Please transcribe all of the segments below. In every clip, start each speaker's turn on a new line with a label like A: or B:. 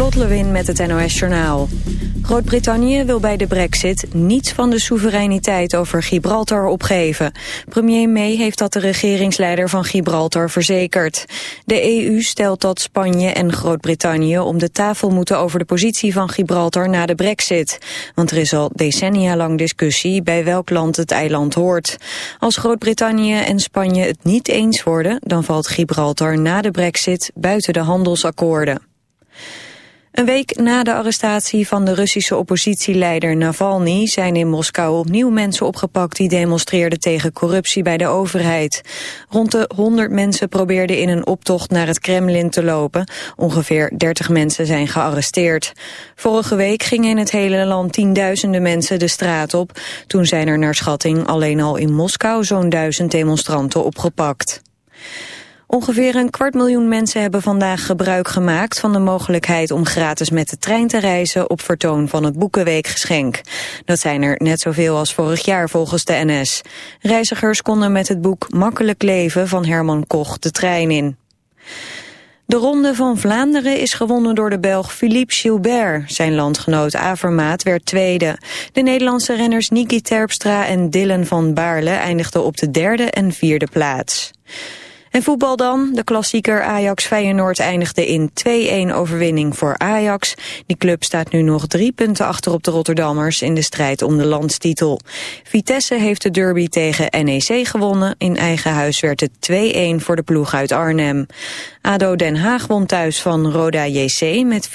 A: Lot Lewin met het NOS Journaal. Groot-Brittannië wil bij de brexit niets van de soevereiniteit over Gibraltar opgeven. Premier May heeft dat de regeringsleider van Gibraltar verzekerd. De EU stelt dat Spanje en Groot-Brittannië om de tafel moeten over de positie van Gibraltar na de brexit. Want er is al decennia lang discussie bij welk land het eiland hoort. Als Groot-Brittannië en Spanje het niet eens worden, dan valt Gibraltar na de brexit buiten de handelsakkoorden. Een week na de arrestatie van de Russische oppositieleider Navalny zijn in Moskou opnieuw mensen opgepakt die demonstreerden tegen corruptie bij de overheid. Rond de 100 mensen probeerden in een optocht naar het Kremlin te lopen. Ongeveer 30 mensen zijn gearresteerd. Vorige week gingen in het hele land tienduizenden mensen de straat op. Toen zijn er naar schatting alleen al in Moskou zo'n duizend demonstranten opgepakt. Ongeveer een kwart miljoen mensen hebben vandaag gebruik gemaakt van de mogelijkheid om gratis met de trein te reizen op vertoon van het Boekenweekgeschenk. Dat zijn er net zoveel als vorig jaar volgens de NS. Reizigers konden met het boek Makkelijk Leven van Herman Koch de trein in. De Ronde van Vlaanderen is gewonnen door de Belg Philippe Gilbert. Zijn landgenoot Avermaat werd tweede. De Nederlandse renners Niki Terpstra en Dylan van Baarle eindigden op de derde en vierde plaats. En voetbal dan. De klassieker Ajax-Feyenoord eindigde in 2-1 overwinning voor Ajax. Die club staat nu nog drie punten achter op de Rotterdammers in de strijd om de landstitel. Vitesse heeft de derby tegen NEC gewonnen. In eigen huis werd het 2-1 voor de ploeg uit Arnhem. ADO Den Haag won thuis van Roda JC met 4-1.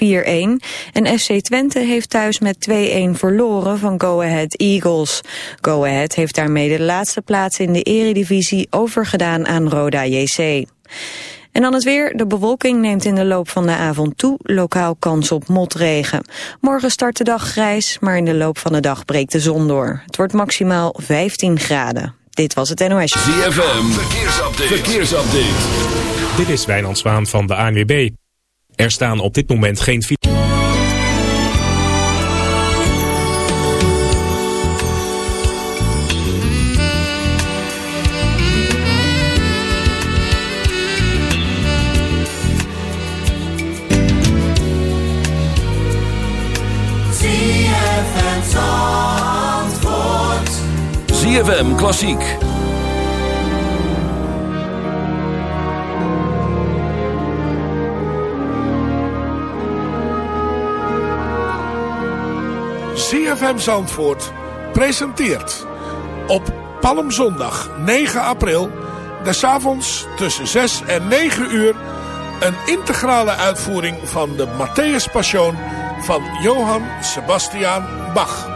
A: En FC Twente heeft thuis met 2-1 verloren van Go Ahead Eagles. Go Ahead heeft daarmee de laatste plaats in de eredivisie overgedaan aan Roda JC. En dan het weer. De bewolking neemt in de loop van de avond toe. Lokaal kans op motregen. Morgen start de dag grijs, maar in de loop van de dag breekt de zon door. Het wordt maximaal 15 graden. Dit was het NOS.
B: ZFM, verkeersupdate. verkeersupdate.
C: Dit is Wijnand Zwaan van de ANWB. Er staan op dit moment geen...
B: ZFM Klassiek.
D: ZFM Zandvoort presenteert op Palmzondag 9 april... des avonds tussen 6 en 9 uur... een integrale uitvoering van de Matthäus Passion van Johann Sebastian Bach...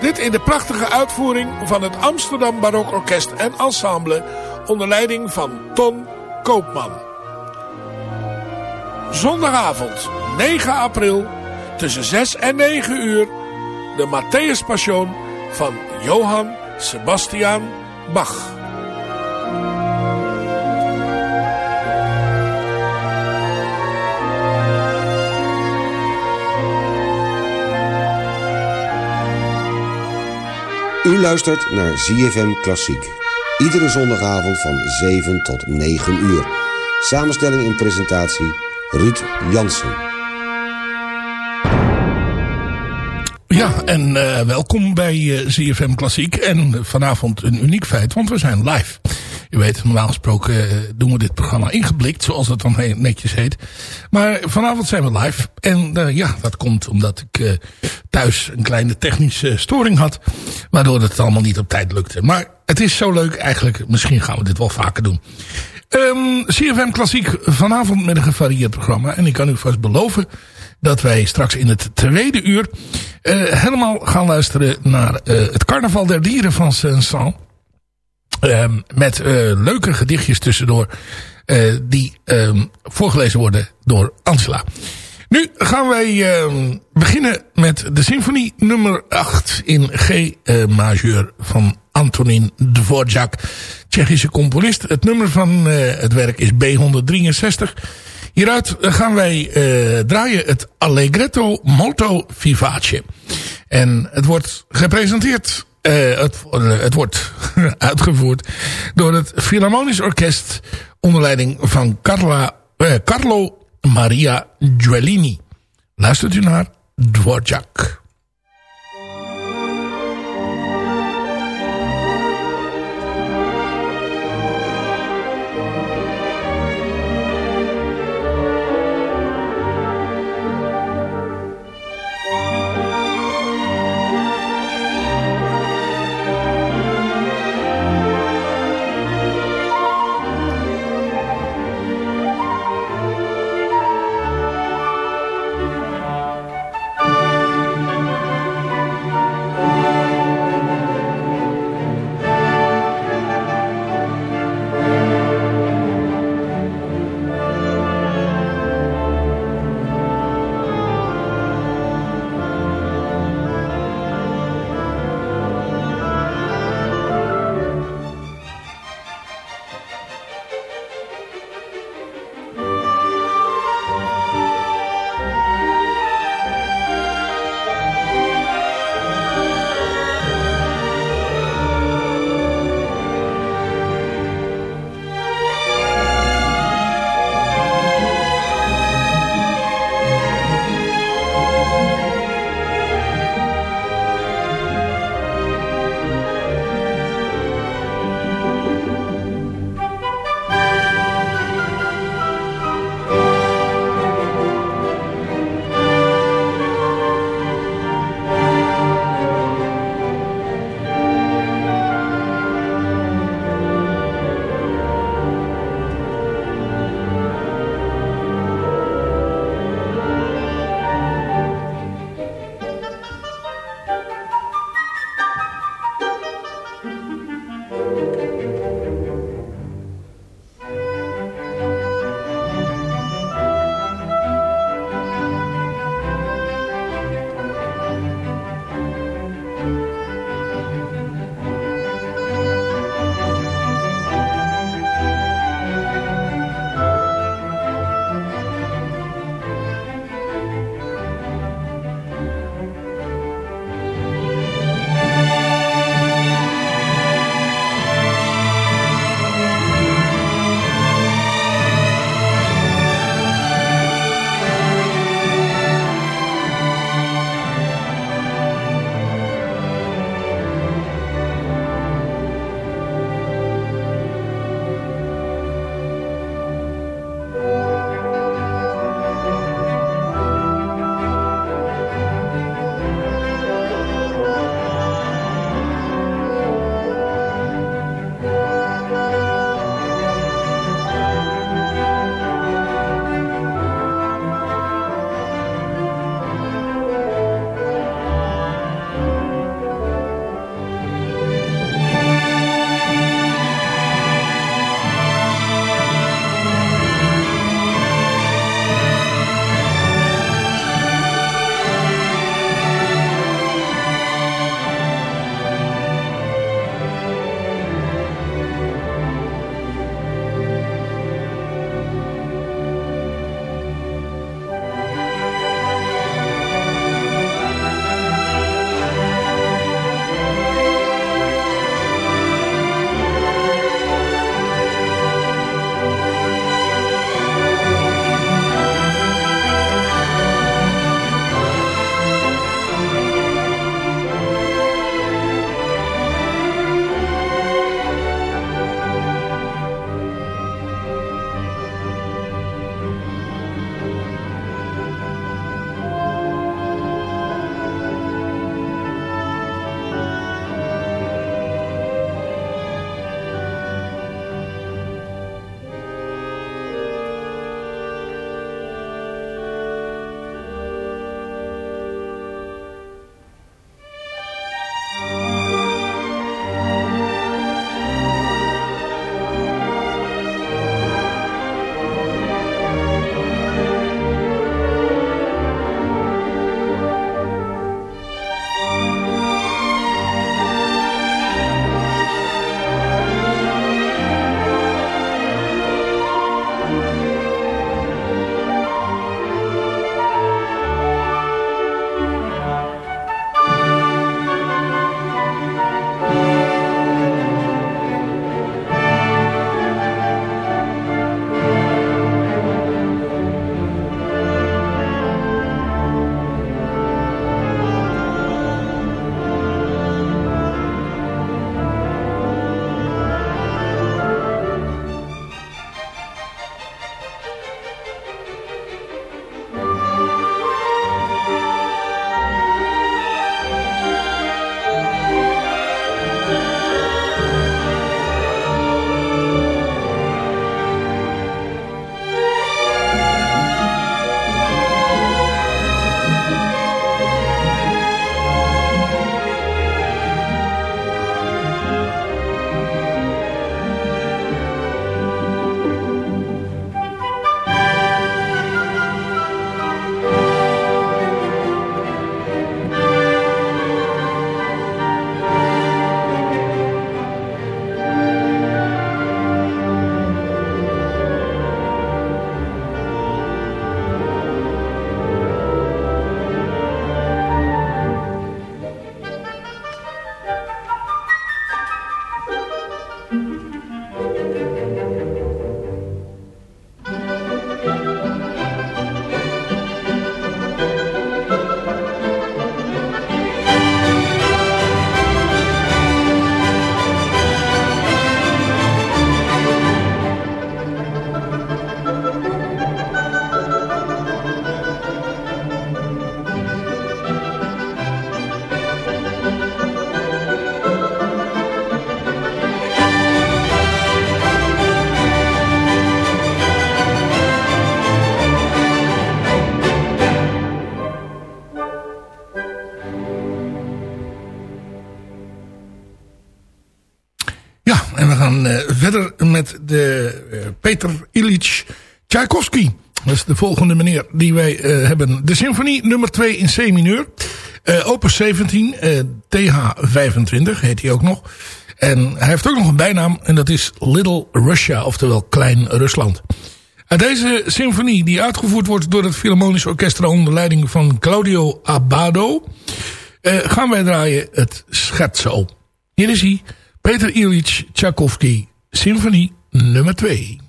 D: Dit in de prachtige uitvoering van het Amsterdam Barok Orkest en Ensemble onder leiding van Ton Koopman. Zondagavond 9 april tussen 6 en 9 uur de Matthäus Passion van Johann Sebastian Bach.
E: U luistert naar ZFM Klassiek. Iedere zondagavond van 7 tot 9 uur. Samenstelling en presentatie Ruud Jansen.
D: Ja, en uh, welkom bij eh, ZFM Klassiek. En vanavond een uniek feit, want we zijn live. U weet, normaal gesproken uh, doen we dit programma ingeblikt, zoals dat dan netjes heet. Maar vanavond zijn we live. En uh, ja, dat komt omdat ik uh, thuis een kleine technische storing had. Waardoor het allemaal niet op tijd lukte. Maar het is zo leuk eigenlijk. Misschien gaan we dit wel vaker doen. CFM Klassiek vanavond met een gevarieerd programma. En ik kan u vast beloven dat wij straks in het tweede uur helemaal gaan luisteren naar het Carnaval der Dieren van Saint-Saëns. Um, met uh, leuke gedichtjes tussendoor. Uh, die um, voorgelezen worden door Angela. Nu gaan wij uh, beginnen met de symfonie nummer 8 in G uh, majeur van Antonin Dvorak, Tsjechische componist. Het nummer van het werk is B163. Hieruit gaan wij draaien het Allegretto molto vivace. En het wordt gepresenteerd uh, het, het, wordt uitgevoerd door het Philharmonisch Orkest onder leiding van Carla, uh, Carlo Maria Giuellini. luistert u naar Dvorak. Tchaikovsky. Dat is de volgende meneer die wij uh, hebben. De symfonie nummer 2 in C-mineur. opus 17, TH25 heet hij ook nog. En hij heeft ook nog een bijnaam en dat is Little Russia, oftewel Klein Rusland. Uit deze symfonie die uitgevoerd wordt door het Philharmonisch Orkestra onder leiding van Claudio Abbado... gaan wij draaien het scherzo. Hier is hij, Peter Ilyich Tchaikovsky, symfonie nummer 2.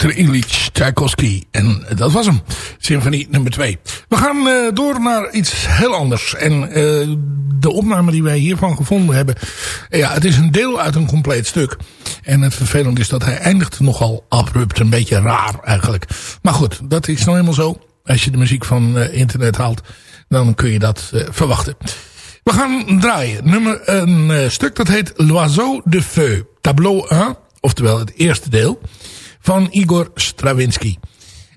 D: Peter Ilyich Tchaikovsky. En dat was hem. Symfonie nummer 2. We gaan uh, door naar iets heel anders. En uh, de opname die wij hiervan gevonden hebben. ja, het is een deel uit een compleet stuk. En het vervelende is dat hij eindigt nogal abrupt. Een beetje raar eigenlijk. Maar goed, dat is nou helemaal zo. Als je de muziek van internet haalt. Dan kun je dat verwachten. We gaan draaien. Nummer, een stuk dat heet L'Oiseau de Feu. Tableau 1. Oftewel het eerste deel van Igor Stravinsky.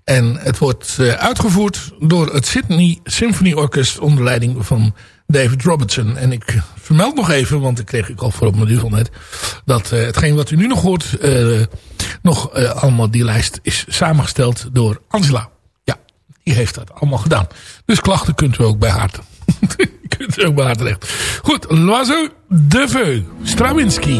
D: En het wordt uh, uitgevoerd door het Sydney Symphony Orchestra onder leiding van David Robertson. En ik vermeld nog even, want ik kreeg ik al voor op mijn duvel net, dat uh, hetgeen wat u nu nog hoort, uh, nog allemaal die lijst is samengesteld door Angela. Ja, die heeft dat allemaal gedaan. Dus klachten kunt u ook bij haar, kunt u ook bij haar terecht. Goed, L'Oiseau de Veu, Stravinsky.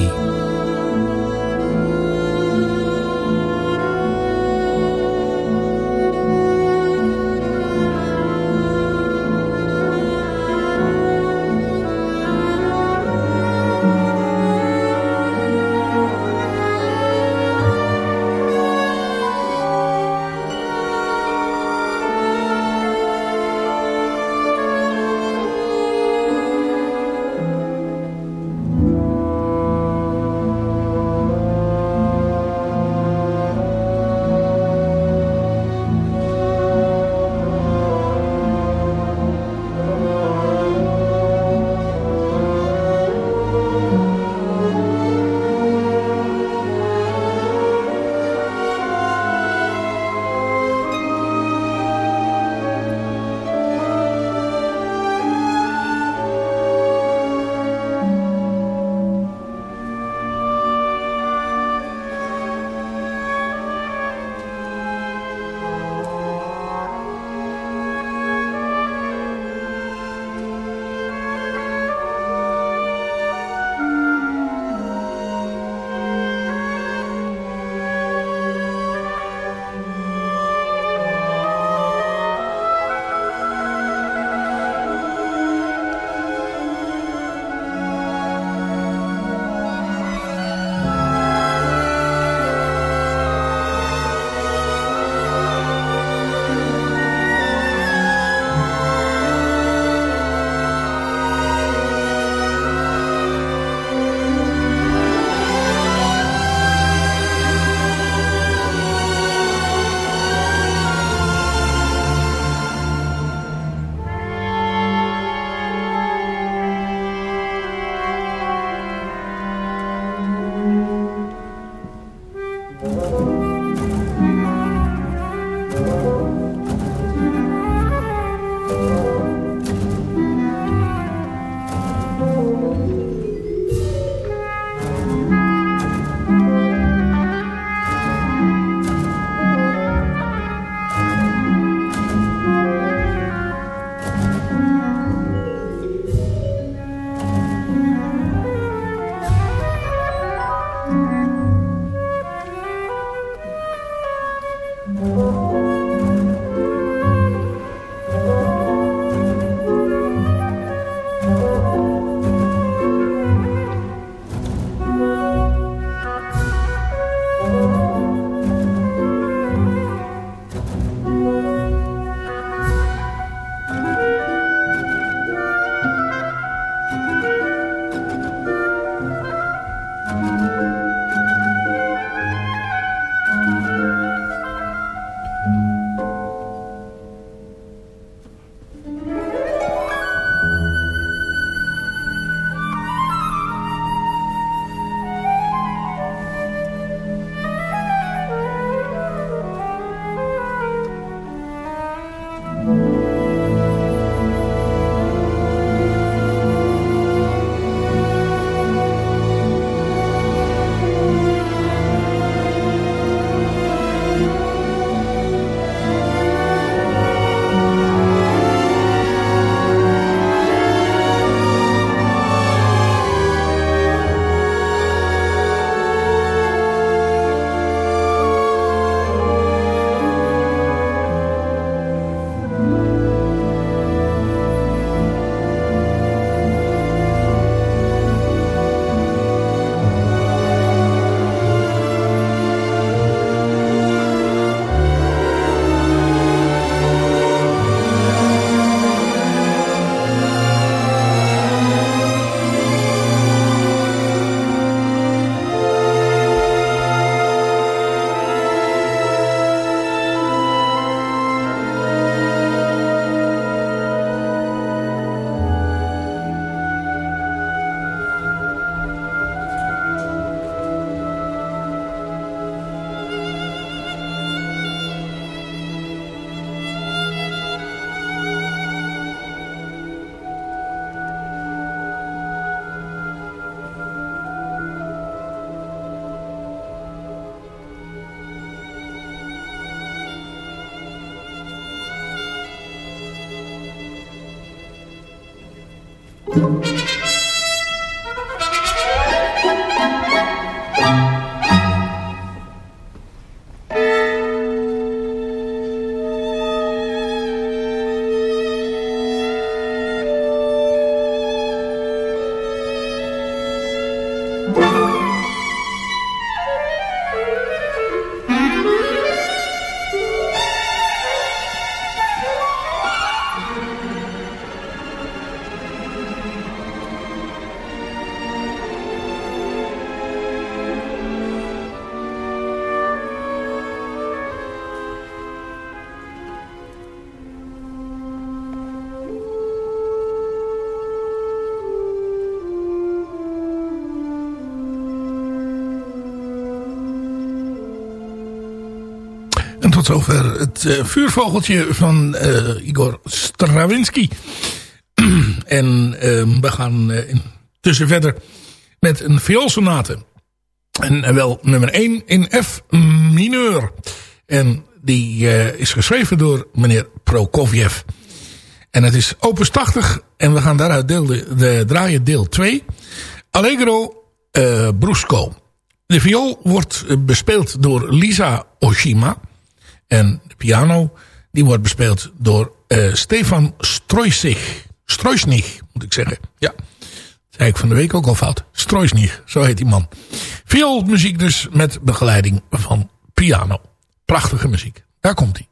D: Tot zover het uh, vuurvogeltje van uh, Igor Stravinsky. en uh, we gaan intussen verder met een vioolsonate. En wel nummer 1 in F mineur. En die is geschreven door meneer Prokofjev. En het is opus 80. En we gaan daaruit deel de, de draaien deel 2. Allegro Brusco. De viool wordt bespeeld door Lisa Oshima. En de piano die wordt bespeeld door uh, Stefan Stroysig. Stroysnig moet ik zeggen. Ja, dat zei ik van de week ook al fout. Stroysnig, zo heet die man. Vioolmuziek dus met begeleiding van piano. Prachtige muziek. Daar komt hij.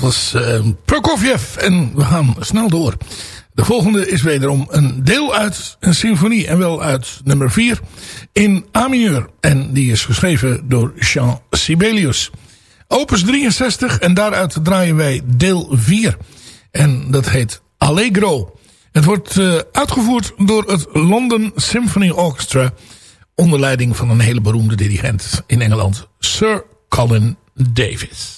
D: Dat was uh, Prokofjev. En we gaan snel door. De volgende is wederom een deel uit een symfonie. En wel uit nummer 4 in A. En die is geschreven door Jean Sibelius. Opus 63 en daaruit draaien wij deel 4. En dat heet Allegro. Het wordt uh, uitgevoerd door het London Symphony Orchestra. Onder leiding van een hele beroemde dirigent in Engeland. Sir Colin Davis.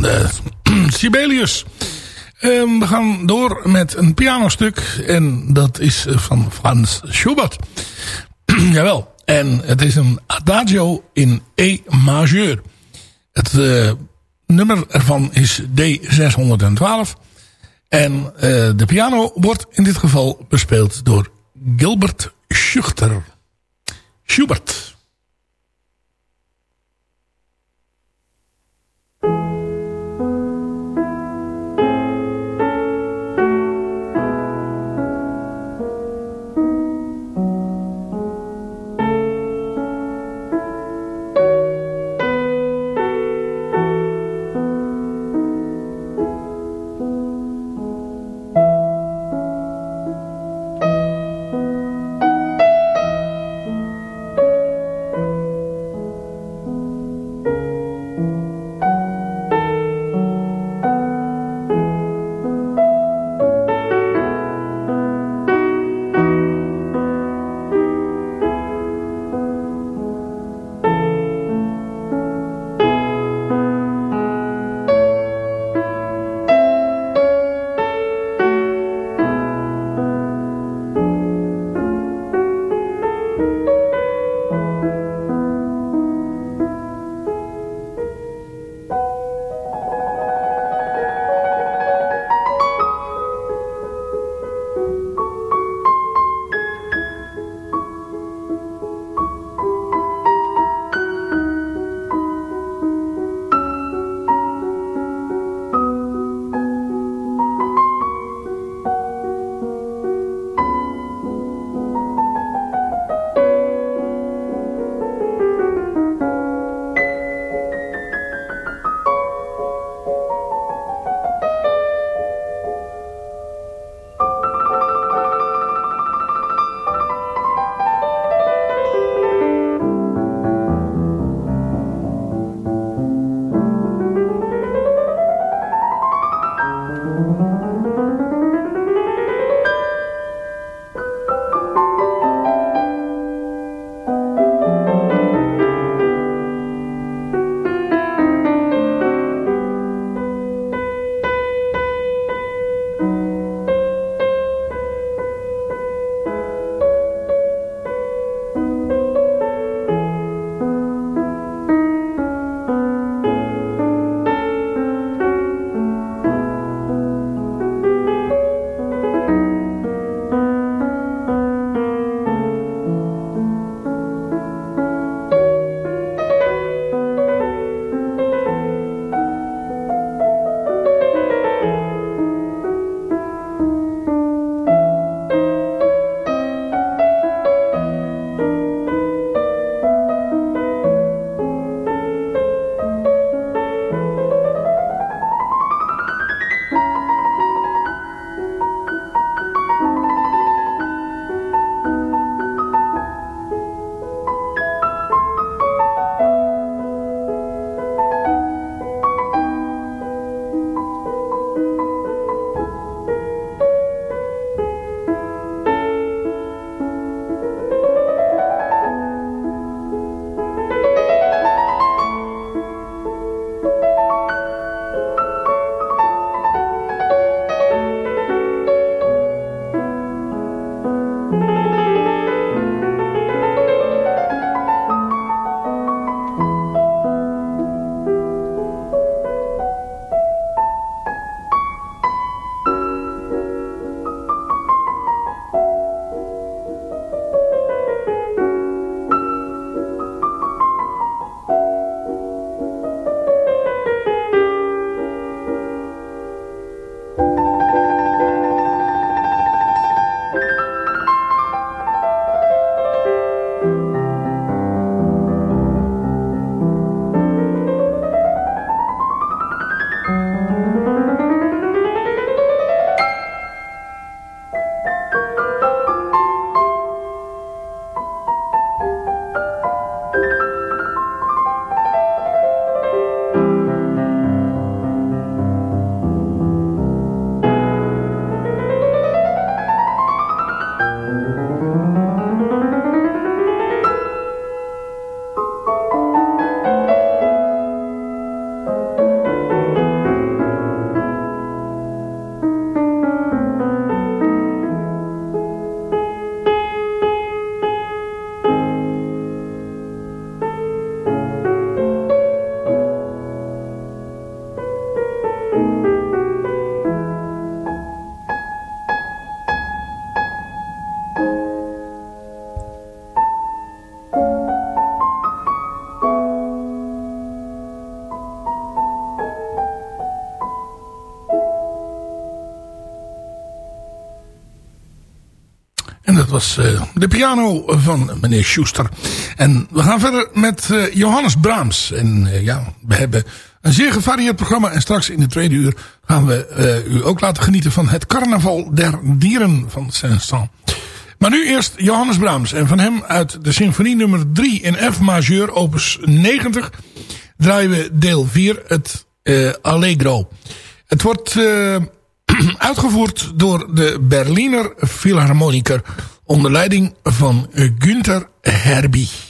D: de Sibelius. Um, we gaan door met een pianostuk. En dat is van Frans Schubert. Jawel. En het is een adagio in E majeur. Het uh, nummer ervan is D612. En de piano wordt in dit geval bespeeld door Gilbert Schuchter. Schubert. Uh, de piano van meneer Schuster. En we gaan verder met uh, Johannes Brahms. En uh, ja, we hebben een zeer gevarieerd programma. En straks in de tweede uur gaan we u ook laten genieten van het carnaval der dieren van Saint-Saëns. Maar nu eerst Johannes Brahms. En van hem uit de symfonie nummer 3 in F majeur, opus 90, draaien we deel 4, het Allegro. Het wordt uitgevoerd door de Berliner Philharmoniker onder leiding van Günther Herbie.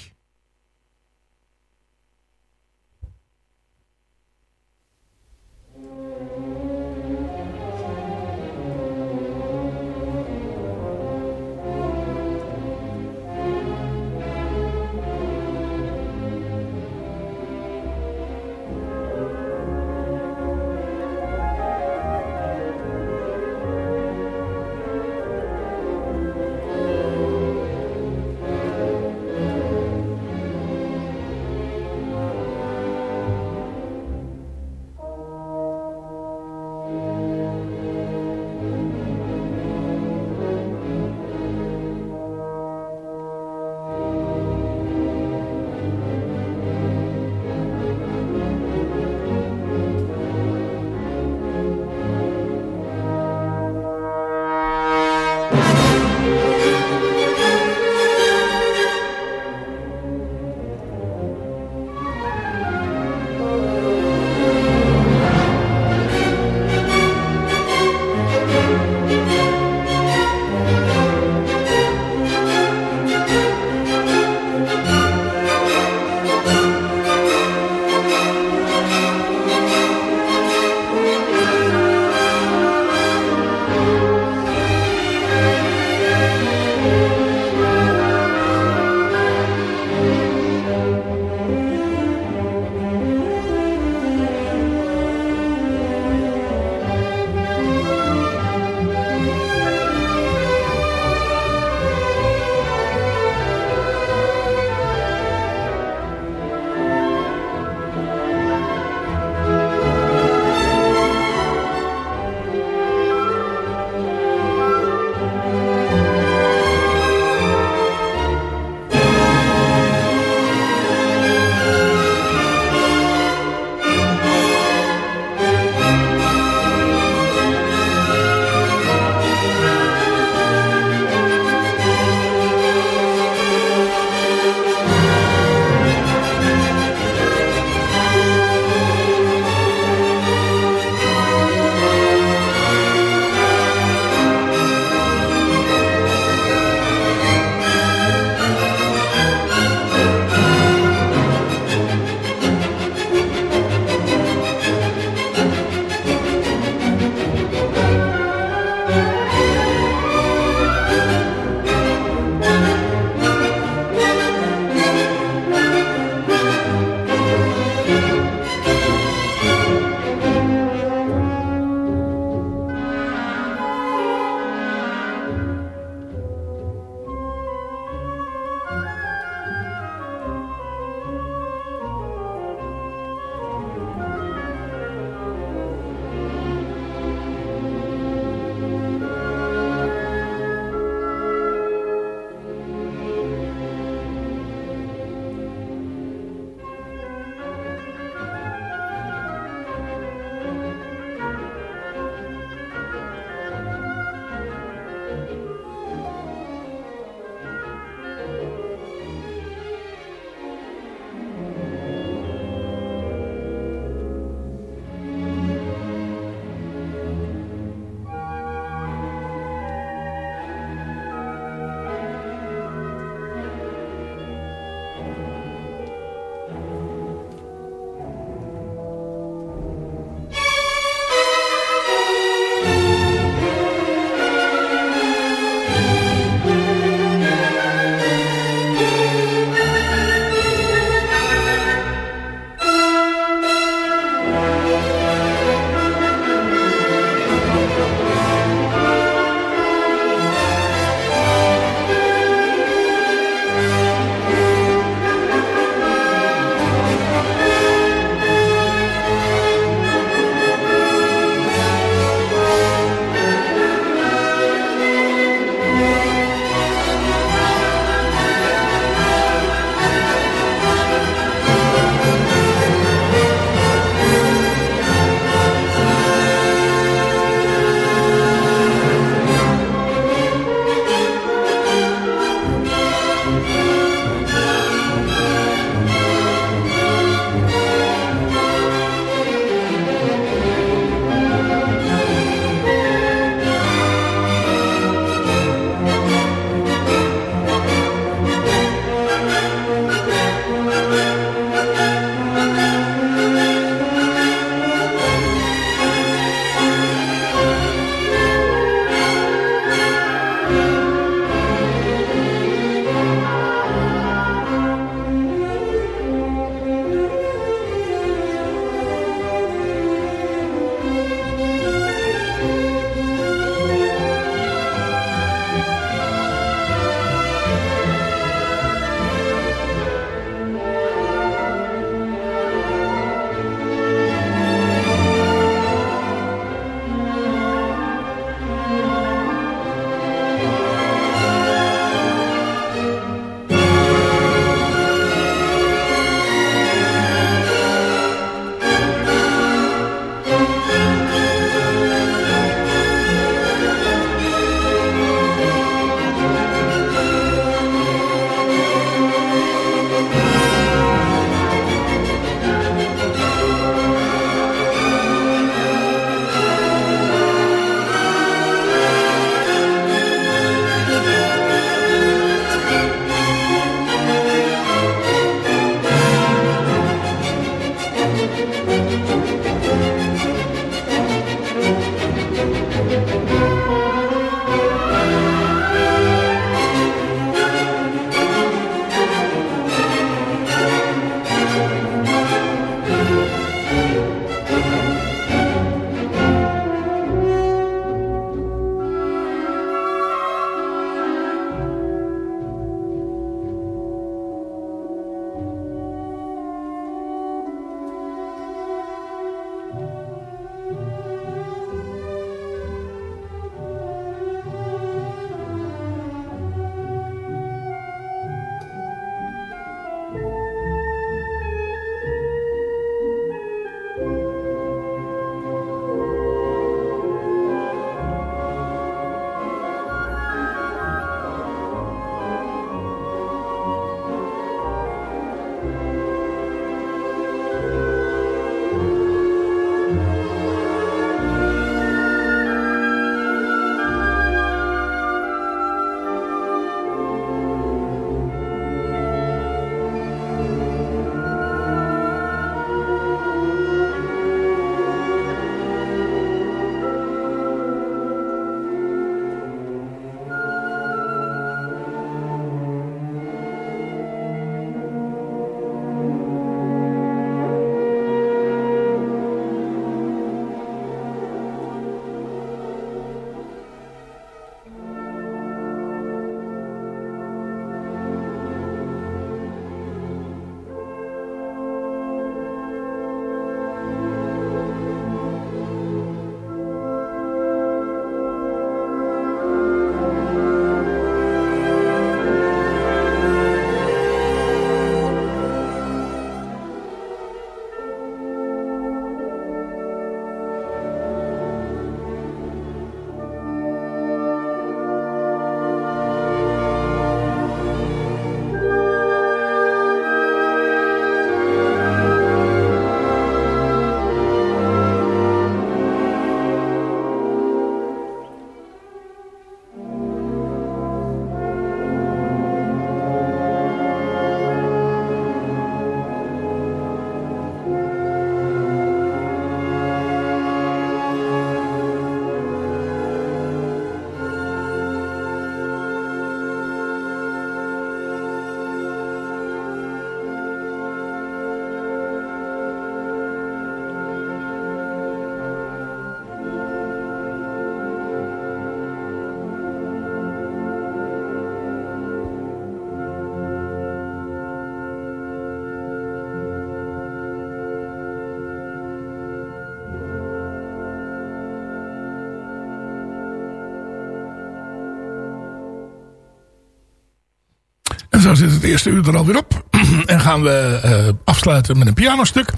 D: Zit het eerste uur er alweer op. en gaan we uh, afsluiten met een pianostuk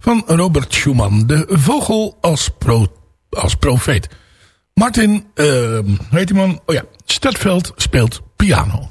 D: van Robert Schumann. De vogel als, als profeet. Martin, uh, heet die man? Oh ja, Stadveld speelt piano.